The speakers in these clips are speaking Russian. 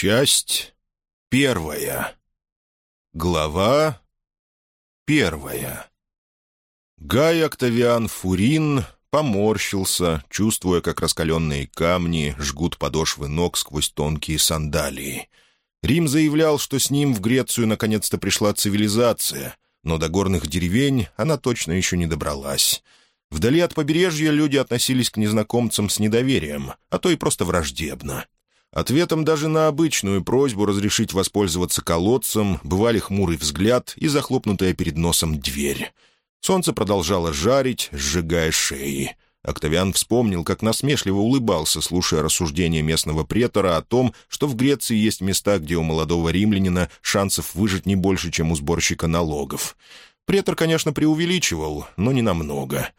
Часть первая. Глава первая. Гай Октавиан Фурин поморщился, чувствуя, как раскаленные камни жгут подошвы ног сквозь тонкие сандалии. Рим заявлял, что с ним в Грецию наконец-то пришла цивилизация, но до горных деревень она точно еще не добралась. Вдали от побережья люди относились к незнакомцам с недоверием, а то и просто враждебно. Ответом даже на обычную просьбу разрешить воспользоваться колодцем бывали хмурый взгляд и захлопнутая перед носом дверь. Солнце продолжало жарить, сжигая шеи. Октавиан вспомнил, как насмешливо улыбался, слушая рассуждения местного претора о том, что в Греции есть места, где у молодого римлянина шансов выжить не больше, чем у сборщика налогов. Претор, конечно, преувеличивал, но не намного.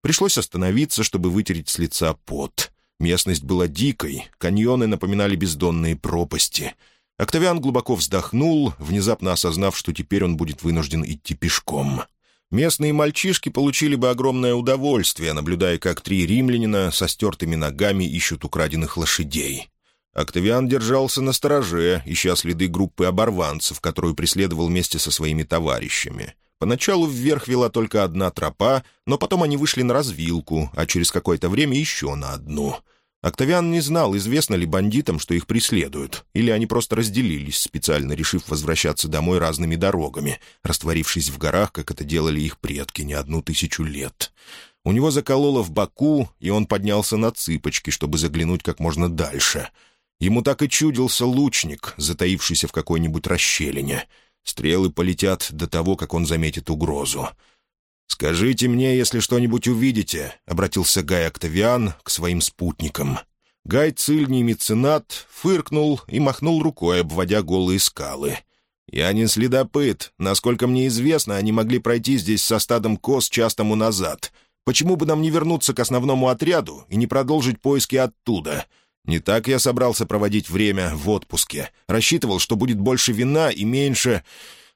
Пришлось остановиться, чтобы вытереть с лица пот. Местность была дикой, каньоны напоминали бездонные пропасти. Октавиан глубоко вздохнул, внезапно осознав, что теперь он будет вынужден идти пешком. Местные мальчишки получили бы огромное удовольствие, наблюдая, как три римлянина со стертыми ногами ищут украденных лошадей. Октавиан держался на стороже, ища следы группы оборванцев, которую преследовал вместе со своими товарищами. Поначалу вверх вела только одна тропа, но потом они вышли на развилку, а через какое-то время еще на одну. Октавиан не знал, известно ли бандитам, что их преследуют, или они просто разделились, специально решив возвращаться домой разными дорогами, растворившись в горах, как это делали их предки не одну тысячу лет. У него закололо в боку, и он поднялся на цыпочки, чтобы заглянуть как можно дальше. Ему так и чудился лучник, затаившийся в какой-нибудь расщелине — Стрелы полетят до того, как он заметит угрозу. «Скажите мне, если что-нибудь увидите», — обратился Гай Октавиан к своим спутникам. Гай Цильний меценат фыркнул и махнул рукой, обводя голые скалы. «Я не следопыт. Насколько мне известно, они могли пройти здесь со стадом коз час назад. Почему бы нам не вернуться к основному отряду и не продолжить поиски оттуда? Не так я собрался проводить время в отпуске. Рассчитывал, что будет больше вина и меньше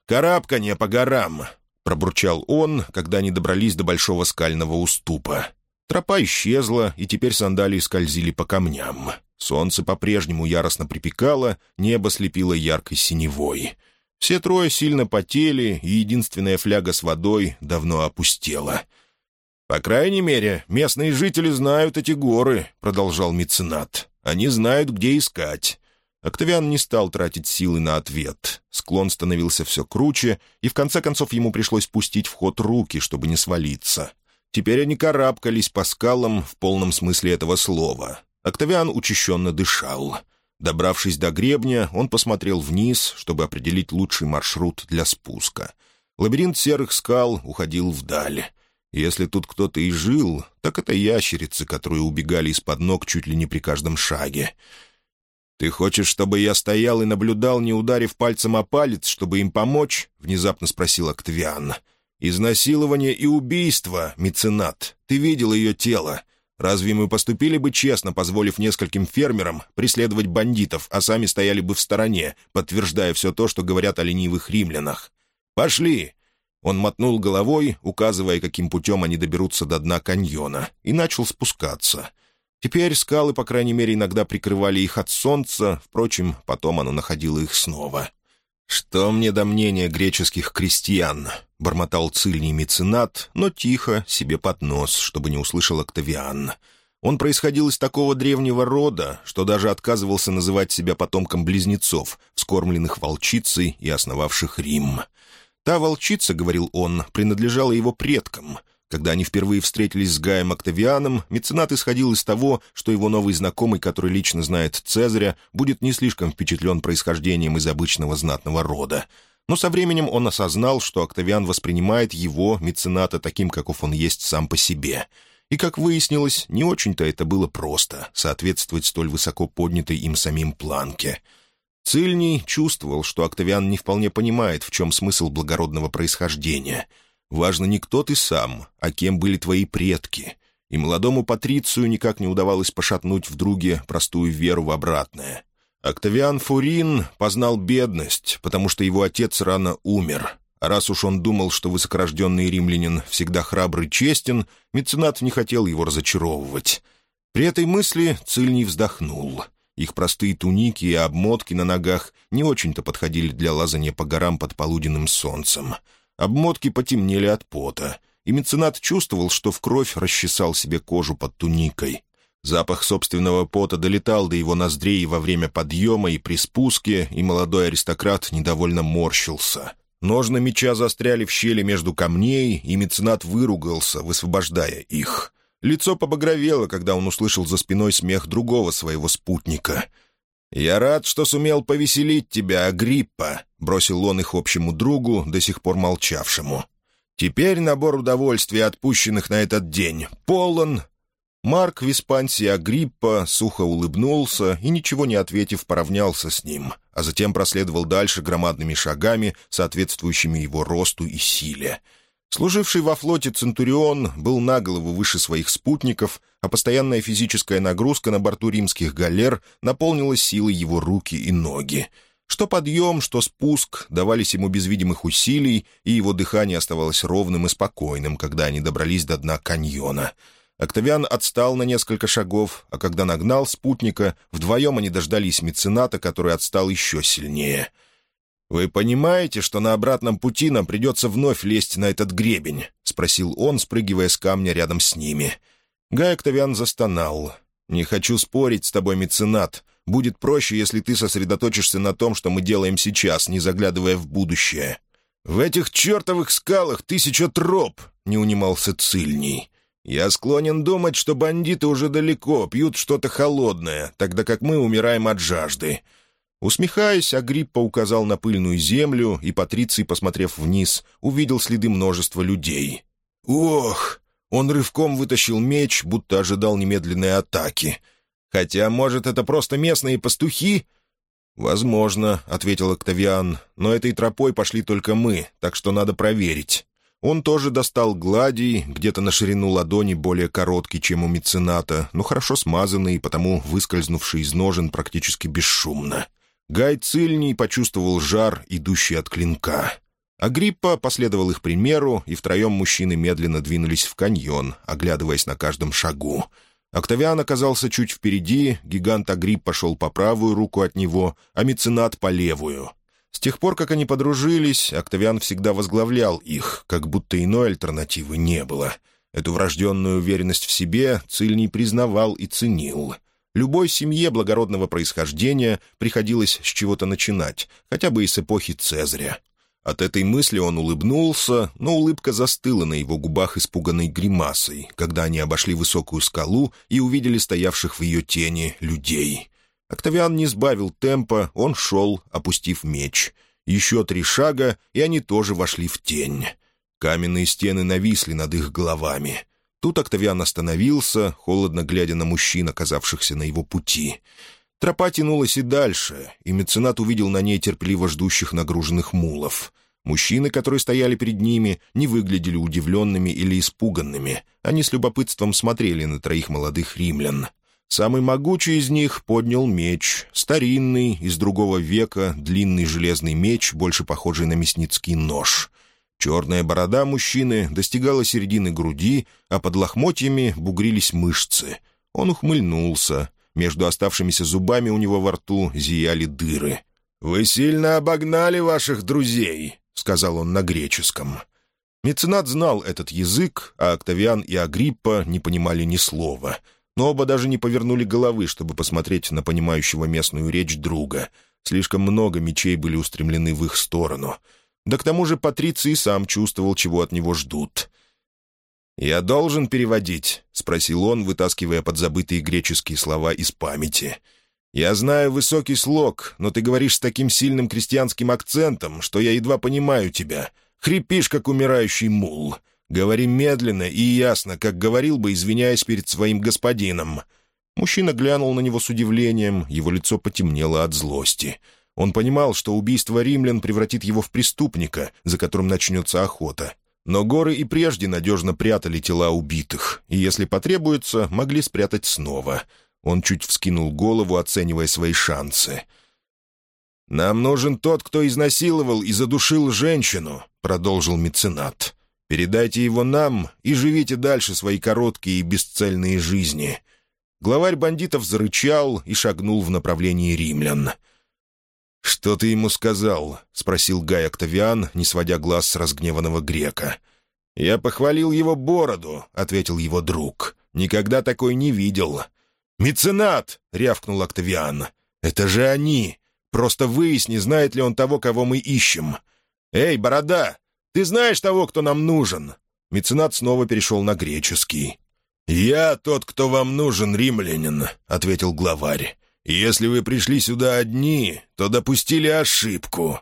карабкания по горам», — пробурчал он, когда они добрались до большого скального уступа. Тропа исчезла, и теперь сандалии скользили по камням. Солнце по-прежнему яростно припекало, небо слепило яркой синевой. Все трое сильно потели, и единственная фляга с водой давно опустела. «По крайней мере, местные жители знают эти горы», — продолжал меценат. Они знают, где искать». Октавиан не стал тратить силы на ответ. Склон становился все круче, и в конце концов ему пришлось пустить в ход руки, чтобы не свалиться. Теперь они карабкались по скалам в полном смысле этого слова. Октавиан учащенно дышал. Добравшись до гребня, он посмотрел вниз, чтобы определить лучший маршрут для спуска. Лабиринт серых скал уходил вдаль. Если тут кто-то и жил, так это ящерицы, которые убегали из-под ног чуть ли не при каждом шаге. «Ты хочешь, чтобы я стоял и наблюдал, не ударив пальцем о палец, чтобы им помочь?» — внезапно спросил Октавиан. «Изнасилование и убийство, меценат. Ты видел ее тело. Разве мы поступили бы честно, позволив нескольким фермерам преследовать бандитов, а сами стояли бы в стороне, подтверждая все то, что говорят о ленивых римлянах? Пошли, он мотнул головой, указывая, каким путем они доберутся до дна каньона, и начал спускаться. Теперь скалы, по крайней мере, иногда прикрывали их от солнца, впрочем, потом оно находило их снова. «Что мне до мнения греческих крестьян?» — бормотал цильний меценат, но тихо, себе под нос, чтобы не услышал Октавиан. Он происходил из такого древнего рода, что даже отказывался называть себя потомком близнецов, вскормленных волчицей и основавших Рим. Та волчица, — говорил он, — принадлежала его предкам. Когда они впервые встретились с Гаем Октавианом, меценат исходил из того, что его новый знакомый, который лично знает Цезаря, будет не слишком впечатлен происхождением из обычного знатного рода. Но со временем он осознал, что Октавиан воспринимает его, мецената, таким, каков он есть сам по себе. И, как выяснилось, не очень-то это было просто — соответствовать столь высоко поднятой им самим планке — Цильний чувствовал, что Октавиан не вполне понимает, в чем смысл благородного происхождения. Важно не кто ты сам, а кем были твои предки. И молодому Патрицию никак не удавалось пошатнуть в друге простую веру в обратное. Октавиан Фурин познал бедность, потому что его отец рано умер. А раз уж он думал, что высокорожденный римлянин всегда храбр и честен, меценат не хотел его разочаровывать. При этой мысли Цильний вздохнул — Их простые туники и обмотки на ногах не очень-то подходили для лазания по горам под полуденным солнцем. Обмотки потемнели от пота, и меценат чувствовал, что в кровь расчесал себе кожу под туникой. Запах собственного пота долетал до его ноздрей во время подъема и при спуске, и молодой аристократ недовольно морщился. Ножны меча застряли в щели между камней, и меценат выругался, высвобождая их. Лицо побагровело, когда он услышал за спиной смех другого своего спутника. «Я рад, что сумел повеселить тебя, Агриппа», — бросил он их общему другу, до сих пор молчавшему. «Теперь набор удовольствий, отпущенных на этот день, полон Марк Виспансий Агриппа сухо улыбнулся и, ничего не ответив, поравнялся с ним, а затем проследовал дальше громадными шагами, соответствующими его росту и силе. Служивший во флоте Центурион был на голову выше своих спутников, а постоянная физическая нагрузка на борту римских галер наполнила силой его руки и ноги. Что подъем, что спуск давались ему без видимых усилий, и его дыхание оставалось ровным и спокойным, когда они добрались до дна каньона — Октавиан отстал на несколько шагов, а когда нагнал спутника, вдвоем они дождались мецената, который отстал еще сильнее. «Вы понимаете, что на обратном пути нам придется вновь лезть на этот гребень?» — спросил он, спрыгивая с камня рядом с ними. Гай Октавиан застонал. «Не хочу спорить с тобой, меценат. Будет проще, если ты сосредоточишься на том, что мы делаем сейчас, не заглядывая в будущее». «В этих чертовых скалах тысяча троп!» — не унимался Цильний. Я склонен думать, что бандиты уже далеко, пьют что-то холодное, тогда как мы умираем от жажды». Усмехаясь, Агриппа указал на пыльную землю, и Патриций, посмотрев вниз, увидел следы множества людей. «Ох!» Он рывком вытащил меч, будто ожидал немедленной атаки. «Хотя, может, это просто местные пастухи?» «Возможно», — ответил Октавиан, — «но этой тропой пошли только мы, так что надо проверить». Он тоже достал гладий, где-то на ширину ладони более короткий, чем у мецената, но хорошо смазанный, потому выскользнувший из ножен практически бесшумно. Гай Цильний почувствовал жар, идущий от клинка. Агриппа последовал их примеру, и втроем мужчины медленно двинулись в каньон, оглядываясь на каждом шагу. Октавиан оказался чуть впереди, гигант Агрипп пошел по правую руку от него, а меценат — по левую — с тех пор, как они подружились, Октавиан всегда возглавлял их, как будто иной альтернативы не было. Эту врожденную уверенность в себе Цильний признавал и ценил. Любой семье благородного происхождения приходилось с чего-то начинать, хотя бы и с эпохи Цезаря. От этой мысли он улыбнулся, но улыбка застыла на его губах испуганной гримасой, когда они обошли высокую скалу и увидели стоявших в ее тени людей. Октавиан не сбавил темпа, он шел, опустив меч. Еще три шага, и они тоже вошли в тень. Каменные стены нависли над их головами. Тут Октавиан остановился, холодно глядя на мужчин, оказавшихся на его пути. Тропа тянулась и дальше, и меценат увидел на ней терпеливо ждущих нагруженных мулов. Мужчины, которые стояли перед ними, не выглядели удивленными или испуганными. Они с любопытством смотрели на троих молодых римлян. Самый могучий из них поднял меч, старинный, из другого века, длинный железный меч, больше похожий на мясницкий нож. Черная борода мужчины достигала середины груди, а под лохмотьями бугрились мышцы. Он ухмыльнулся. Между оставшимися зубами у него во рту зияли дыры. «Вы сильно обогнали ваших друзей», — сказал он на греческом. Меценат знал этот язык, а Октавиан и Агриппа не понимали ни слова — но оба даже не повернули головы, чтобы посмотреть на понимающего местную речь друга. Слишком много мечей были устремлены в их сторону. Да к тому же Патриций сам чувствовал, чего от него ждут. «Я должен переводить?» — спросил он, вытаскивая подзабытые греческие слова из памяти. «Я знаю высокий слог, но ты говоришь с таким сильным крестьянским акцентом, что я едва понимаю тебя. Хрипишь, как умирающий мул. Говори медленно и ясно, как говорил бы, извиняясь перед своим господином». Мужчина глянул на него с удивлением, его лицо потемнело от злости. Он понимал, что убийство римлян превратит его в преступника, за которым начнется охота. Но горы и прежде надежно прятали тела убитых, и, если потребуется, могли спрятать снова. Он чуть вскинул голову, оценивая свои шансы. «Нам нужен тот, кто изнасиловал и задушил женщину», — продолжил меценат. Передайте его нам и живите дальше свои короткие и бесцельные жизни». Главарь бандитов зарычал и шагнул в направлении римлян. «Что ты ему сказал?» — спросил Гай Октавиан, не сводя глаз с разгневанного грека. «Я похвалил его бороду», — ответил его друг. «Никогда такой не видел». «Меценат!» — рявкнул Октавиан. «Это же они! Просто выясни, знает ли он того, кого мы ищем. Эй, борода, ты знаешь того, кто нам нужен?» Меценат снова перешел на греческий. «Я тот, кто вам нужен, римлянин», — ответил главарь. «Если вы пришли сюда одни, то допустили ошибку».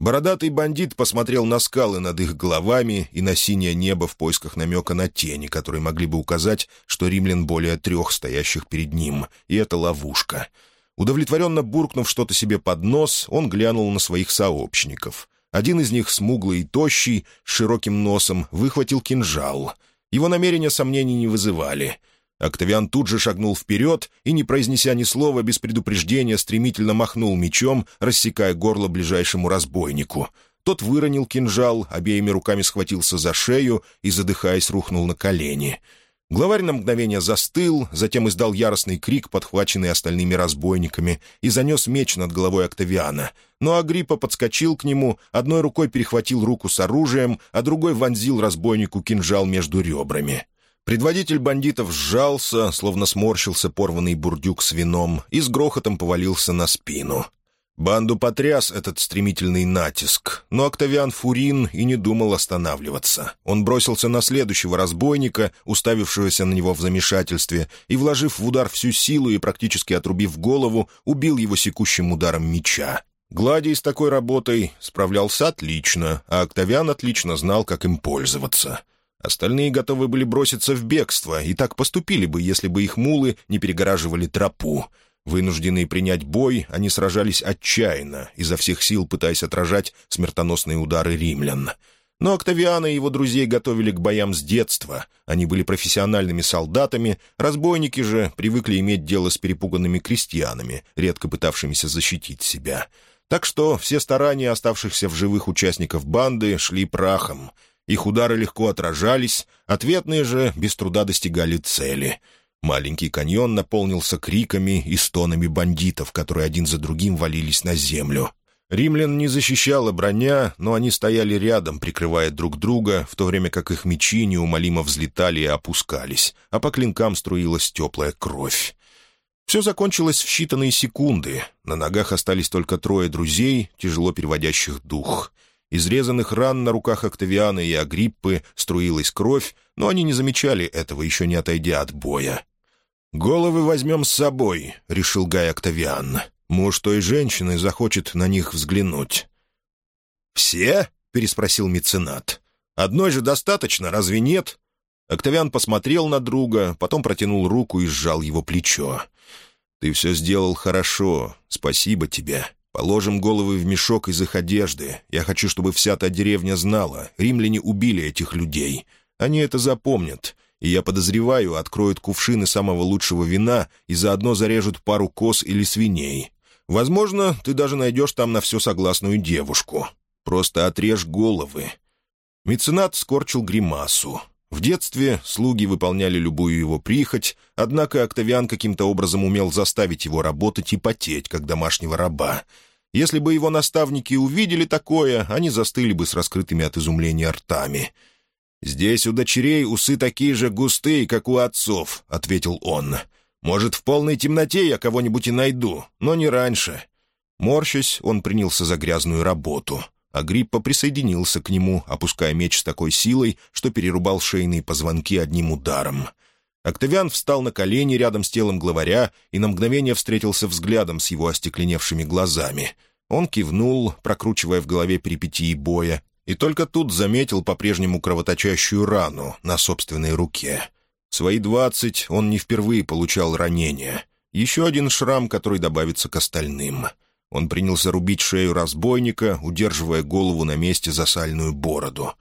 Бородатый бандит посмотрел на скалы над их головами и на синее небо в поисках намека на тени, которые могли бы указать, что римлян более трех стоящих перед ним, и это ловушка. Удовлетворенно буркнув что-то себе под нос, он глянул на своих сообщников. Один из них, смуглый и тощий, с широким носом, выхватил кинжал. Его намерения сомнений не вызывали. Октавиан тут же шагнул вперед и, не произнеся ни слова, без предупреждения стремительно махнул мечом, рассекая горло ближайшему разбойнику. Тот выронил кинжал, обеими руками схватился за шею и, задыхаясь, рухнул на колени — Главарь на мгновение застыл, затем издал яростный крик, подхваченный остальными разбойниками, и занес меч над головой Октавиана. Но Агриппа подскочил к нему, одной рукой перехватил руку с оружием, а другой вонзил разбойнику кинжал между ребрами. Предводитель бандитов сжался, словно сморщился порванный бурдюк с вином, и с грохотом повалился на спину. Банду потряс этот стремительный натиск, но Октавиан Фурин и не думал останавливаться. Он бросился на следующего разбойника, уставившегося на него в замешательстве, и, вложив в удар всю силу и практически отрубив голову, убил его секущим ударом меча. Гладий с такой работой справлялся отлично, а Октавиан отлично знал, как им пользоваться. Остальные готовы были броситься в бегство, и так поступили бы, если бы их мулы не перегораживали тропу — Вынужденные принять бой, они сражались отчаянно, изо всех сил пытаясь отражать смертоносные удары римлян. Но Октавиана и его друзей готовили к боям с детства. Они были профессиональными солдатами, разбойники же привыкли иметь дело с перепуганными крестьянами, редко пытавшимися защитить себя. Так что все старания оставшихся в живых участников банды шли прахом. Их удары легко отражались, ответные же без труда достигали цели — Маленький каньон наполнился криками и стонами бандитов, которые один за другим валились на землю. Римлян не защищала броня, но они стояли рядом, прикрывая друг друга, в то время как их мечи неумолимо взлетали и опускались, а по клинкам струилась теплая кровь. Все закончилось в считанные секунды. На ногах остались только трое друзей, тяжело переводящих дух. Изрезанных ран на руках Октавиана и Агриппы струилась кровь, но они не замечали этого, еще не отойдя от боя. «Головы возьмем с собой», — решил Гай Октавиан. «Муж той женщины захочет на них взглянуть». «Все?» — переспросил меценат. «Одной же достаточно, разве нет?» Октавиан посмотрел на друга, потом протянул руку и сжал его плечо. «Ты все сделал хорошо. Спасибо тебе. Положим головы в мешок из их одежды. Я хочу, чтобы вся та деревня знала. Римляне убили этих людей. Они это запомнят и я подозреваю, откроют кувшины самого лучшего вина и заодно зарежут пару коз или свиней. Возможно, ты даже найдешь там на все согласную девушку. Просто отрежь головы». Меценат скорчил гримасу. В детстве слуги выполняли любую его прихоть, однако Октавиан каким-то образом умел заставить его работать и потеть, как домашнего раба. Если бы его наставники увидели такое, они застыли бы с раскрытыми от изумления ртами — «Здесь у дочерей усы такие же густые, как у отцов», — ответил он. «Может, в полной темноте я кого-нибудь и найду, но не раньше». Морщась, он принялся за грязную работу. Агриппа присоединился к нему, опуская меч с такой силой, что перерубал шейные позвонки одним ударом. Октавиан встал на колени рядом с телом главаря и на мгновение встретился взглядом с его остекленевшими глазами. Он кивнул, прокручивая в голове перипетии боя, и только тут заметил по-прежнему кровоточащую рану на собственной руке. В свои двадцать он не впервые получал ранения. Еще один шрам, который добавится к остальным. Он принялся рубить шею разбойника, удерживая голову на месте за сальную бороду.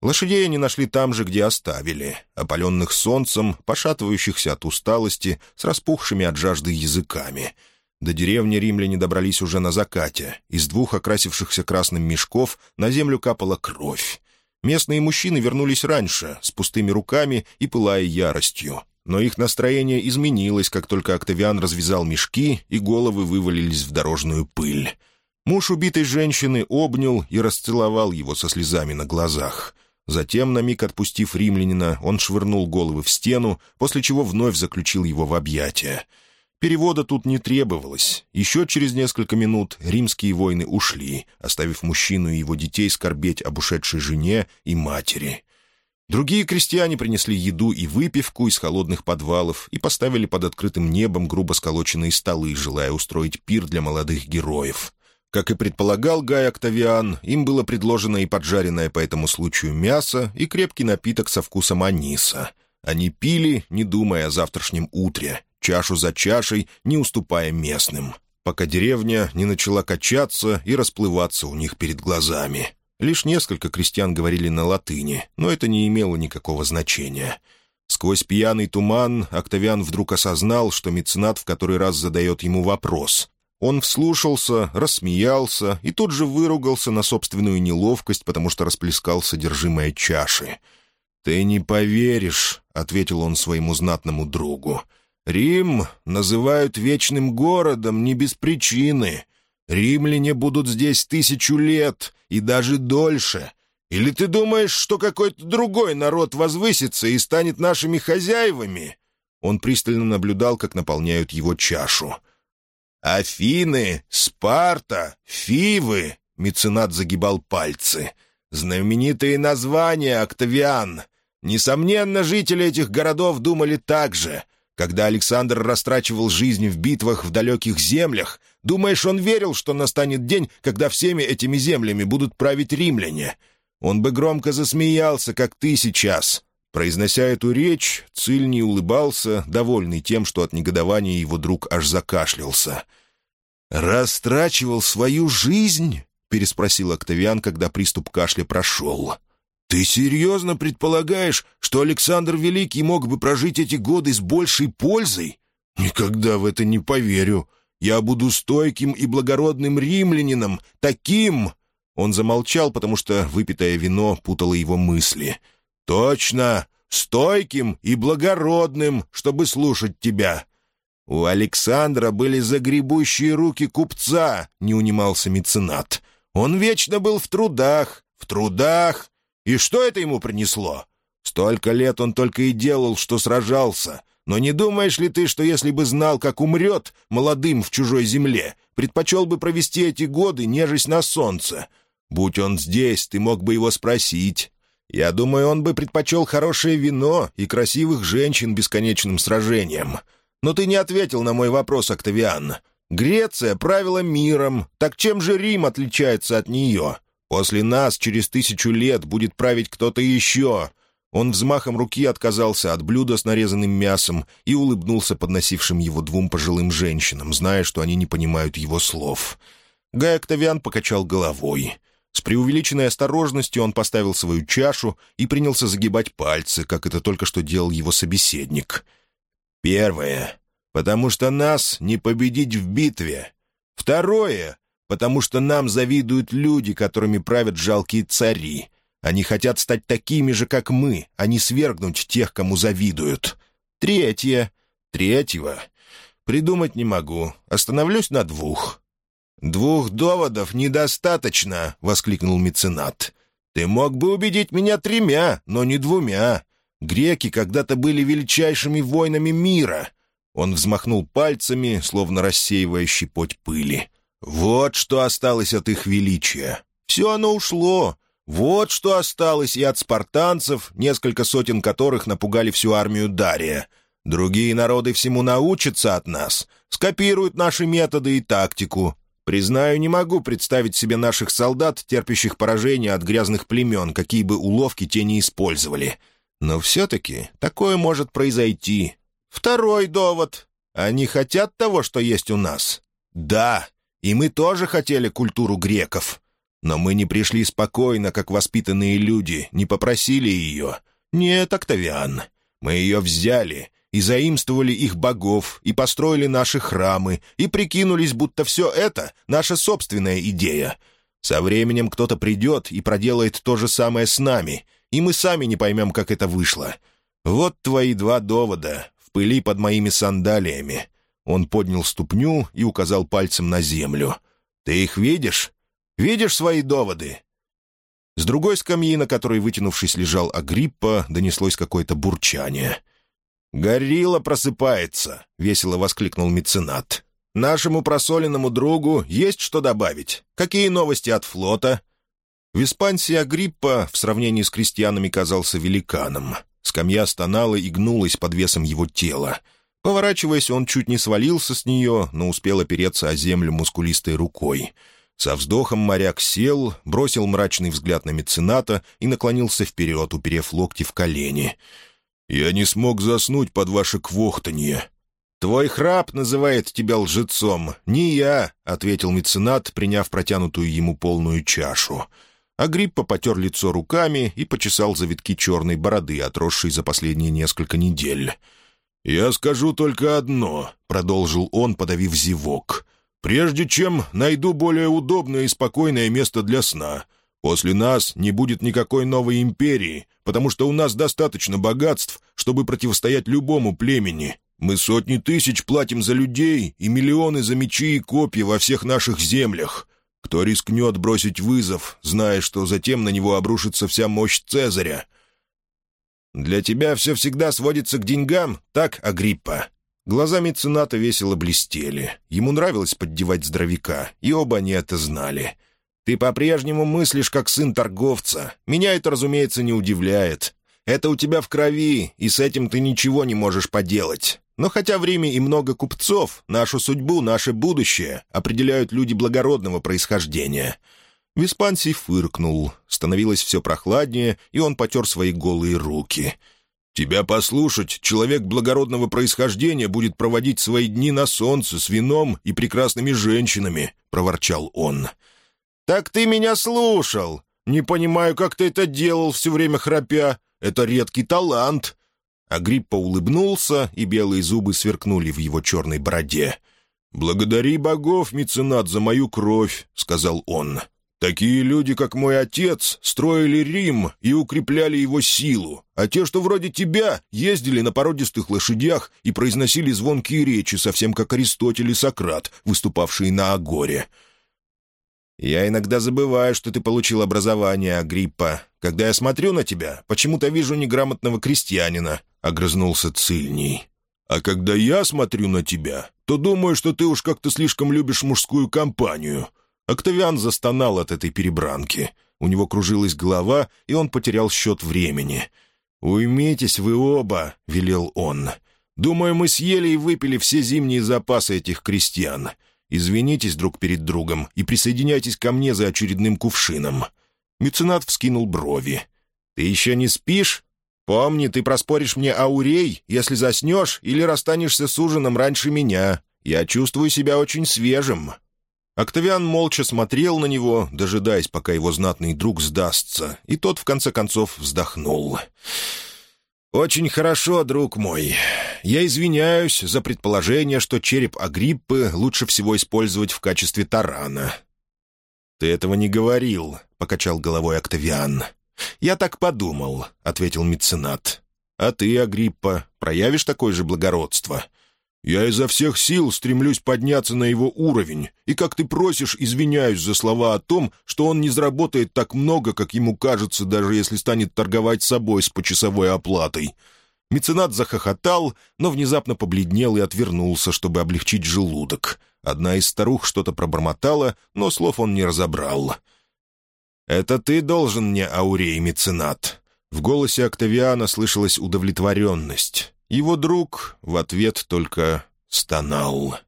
Лошадей они нашли там же, где оставили, опаленных солнцем, пошатывающихся от усталости, с распухшими от жажды языками — до деревни римляне добрались уже на закате. Из двух окрасившихся красным мешков на землю капала кровь. Местные мужчины вернулись раньше, с пустыми руками и пылая яростью. Но их настроение изменилось, как только Октавиан развязал мешки, и головы вывалились в дорожную пыль. Муж убитой женщины обнял и расцеловал его со слезами на глазах. Затем, на миг отпустив римлянина, он швырнул головы в стену, после чего вновь заключил его в объятия. Перевода тут не требовалось. Еще через несколько минут римские воины ушли, оставив мужчину и его детей скорбеть об ушедшей жене и матери. Другие крестьяне принесли еду и выпивку из холодных подвалов и поставили под открытым небом грубо сколоченные столы, желая устроить пир для молодых героев. Как и предполагал Гай Октавиан, им было предложено и поджаренное по этому случаю мясо, и крепкий напиток со вкусом аниса. Они пили, не думая о завтрашнем утре, чашу за чашей, не уступая местным, пока деревня не начала качаться и расплываться у них перед глазами. Лишь несколько крестьян говорили на латыни, но это не имело никакого значения. Сквозь пьяный туман Октавиан вдруг осознал, что меценат в который раз задает ему вопрос. Он вслушался, рассмеялся и тут же выругался на собственную неловкость, потому что расплескал содержимое чаши. «Ты не поверишь», — ответил он своему знатному другу. Рим называют вечным городом не без причины. Римляне будут здесь тысячу лет и даже дольше. Или ты думаешь, что какой-то другой народ возвысится и станет нашими хозяевами?» Он пристально наблюдал, как наполняют его чашу. «Афины, Спарта, Фивы!» — меценат загибал пальцы. «Знаменитые названия, Октавиан! Несомненно, жители этих городов думали так же. Когда Александр растрачивал жизнь в битвах в далеких землях, думаешь, он верил, что настанет день, когда всеми этими землями будут править римляне? Он бы громко засмеялся, как ты сейчас». Произнося эту речь, Циль не улыбался, довольный тем, что от негодования его друг аж закашлялся. «Растрачивал свою жизнь?» — переспросил Октавиан, когда приступ кашля прошел. «Ты серьезно предполагаешь, что Александр Великий мог бы прожить эти годы с большей пользой? Никогда в это не поверю. Я буду стойким и благородным римлянином, таким...» Он замолчал, потому что выпитое вино путало его мысли. «Точно, стойким и благородным, чтобы слушать тебя». «У Александра были загребущие руки купца», — не унимался меценат. «Он вечно был в трудах, в трудах, и что это ему принесло? Столько лет он только и делал, что сражался. Но не думаешь ли ты, что если бы знал, как умрет, молодым в чужой земле, предпочел бы провести эти годы, нежесть на солнце? Будь он здесь, ты мог бы его спросить. Я думаю, он бы предпочел хорошее вино и красивых женщин бесконечным сражением. Но ты не ответил на мой вопрос, Октавиан. Греция правила миром, так чем же Рим отличается от нее? После нас через тысячу лет будет править кто-то еще». Он взмахом руки отказался от блюда с нарезанным мясом и улыбнулся подносившим его двум пожилым женщинам, зная, что они не понимают его слов. Гай Октавиан покачал головой. С преувеличенной осторожностью он поставил свою чашу и принялся загибать пальцы, как это только что делал его собеседник. «Первое. Потому что нас не победить в битве. Второе потому что нам завидуют люди, которыми правят жалкие цари. Они хотят стать такими же, как мы, а не свергнуть тех, кому завидуют. Третье. Третьего. Придумать не могу. Остановлюсь на двух. «Двух доводов недостаточно», — воскликнул меценат. «Ты мог бы убедить меня тремя, но не двумя. Греки когда-то были величайшими воинами мира». Он взмахнул пальцами, словно рассеивая щепоть пыли. Вот что осталось от их величия. Все оно ушло. Вот что осталось и от спартанцев, несколько сотен которых напугали всю армию Дария. Другие народы всему научатся от нас, скопируют наши методы и тактику. Признаю, не могу представить себе наших солдат, терпящих поражения от грязных племен, какие бы уловки те не использовали. Но все-таки такое может произойти. Второй довод. Они хотят того, что есть у нас? Да, и мы тоже хотели культуру греков. Но мы не пришли спокойно, как воспитанные люди, не попросили ее. Нет, Октавиан. Мы ее взяли и заимствовали их богов, и построили наши храмы, и прикинулись, будто все это — наша собственная идея. Со временем кто-то придет и проделает то же самое с нами, и мы сами не поймем, как это вышло. Вот твои два довода. пыли под моими сандалиями». Он поднял ступню и указал пальцем на землю. «Ты их видишь? Видишь свои доводы?» С другой скамьи, на которой, вытянувшись, лежал Агриппа, донеслось какое-то бурчание. «Горилла просыпается!» — весело воскликнул меценат. «Нашему просоленному другу есть что добавить. Какие новости от флота?» В Испансии Агриппа в сравнении с крестьянами казался великаном. Скамья стонала и гнулась под весом его тела. Поворачиваясь, он чуть не свалился с нее, но успел опереться о землю мускулистой рукой. Со вздохом моряк сел, бросил мрачный взгляд на мецената и наклонился вперед, уперев локти в колени. «Я не смог заснуть под ваше квохтанье». «Твой храп называет тебя лжецом, не я», — ответил меценат, приняв протянутую ему полную чашу. Агриппа потер лицо руками и почесал завитки черной бороды, отросшей за последние несколько недель. «Я скажу только одно», — продолжил он, подавив зевок. «Прежде чем найду более удобное и спокойное место для сна, после нас не будет никакой новой империи, потому что у нас достаточно богатств, чтобы противостоять любому племени. Мы сотни тысяч платим за людей и миллионы за мечи и копья во всех наших землях. Кто рискнет бросить вызов, зная, что затем на него обрушится вся мощь Цезаря? «Для тебя все всегда сводится к деньгам, так, Агриппа?» Глаза мецената весело блестели. Ему нравилось поддевать здоровяка, и оба они это знали. «Ты по-прежнему мыслишь, как сын торговца. Меня это, разумеется, не удивляет. Это у тебя в крови, и с этим ты ничего не можешь поделать. Но хотя в Риме и много купцов, нашу судьбу, наше будущее определяют люди благородного происхождения». Веспансий фыркнул. Становилось все прохладнее, и он потер свои голые руки. «Тебя послушать, человек благородного происхождения будет проводить свои дни на солнце с вином и прекрасными женщинами», — проворчал он. «Так ты меня слушал. Не понимаю, как ты это делал все время храпя. Это редкий талант. Агриппа улыбнулся, и белые зубы сверкнули в его черной бороде. «Благодари богов, меценат, за мою кровь», — сказал он. «Такие люди, как мой отец, строили Рим и укрепляли его силу, а те, что вроде тебя, ездили на породистых лошадях и произносили звонкие речи, совсем как Аристотель и Сократ, выступавшие на Агоре». «Я иногда забываю, что ты получил образование, Агриппа. Когда я смотрю на тебя, почему-то вижу неграмотного крестьянина», — огрызнулся Цильний. «А когда я смотрю на тебя, то думаю, что ты уж как-то слишком любишь мужскую компанию». Октавиан застонал от этой перебранки. У него кружилась голова, и он потерял счет времени. «Уймитесь вы оба», — велел он. «Думаю, мы съели и выпили все зимние запасы этих крестьян. Извинитесь друг перед другом и присоединяйтесь ко мне за очередным кувшином». Меценат вскинул брови. «Ты еще не спишь? Помни, ты проспоришь мне аурей, если заснешь или расстанешься с ужином раньше меня. Я чувствую себя очень свежим». Октавиан молча смотрел на него, дожидаясь, пока его знатный друг сдастся, и тот, в конце концов, вздохнул. «Очень хорошо, друг мой. Я извиняюсь за предположение, что череп Агриппы лучше всего использовать в качестве тарана». «Ты этого не говорил», — покачал головой Октавиан. «Я так подумал», — ответил меценат. «А ты, Агриппа, проявишь такое же благородство?» «Я изо всех сил стремлюсь подняться на его уровень, и, как ты просишь, извиняюсь за слова о том, что он не заработает так много, как ему кажется, даже если станет торговать собой с почасовой оплатой». Меценат захохотал, но внезапно побледнел и отвернулся, чтобы облегчить желудок. Одна из старух что-то пробормотала, но слов он не разобрал. «Это ты должен мне, Аурей, меценат». В голосе Октавиана слышалась удовлетворенность. Его друг в ответ только стонал.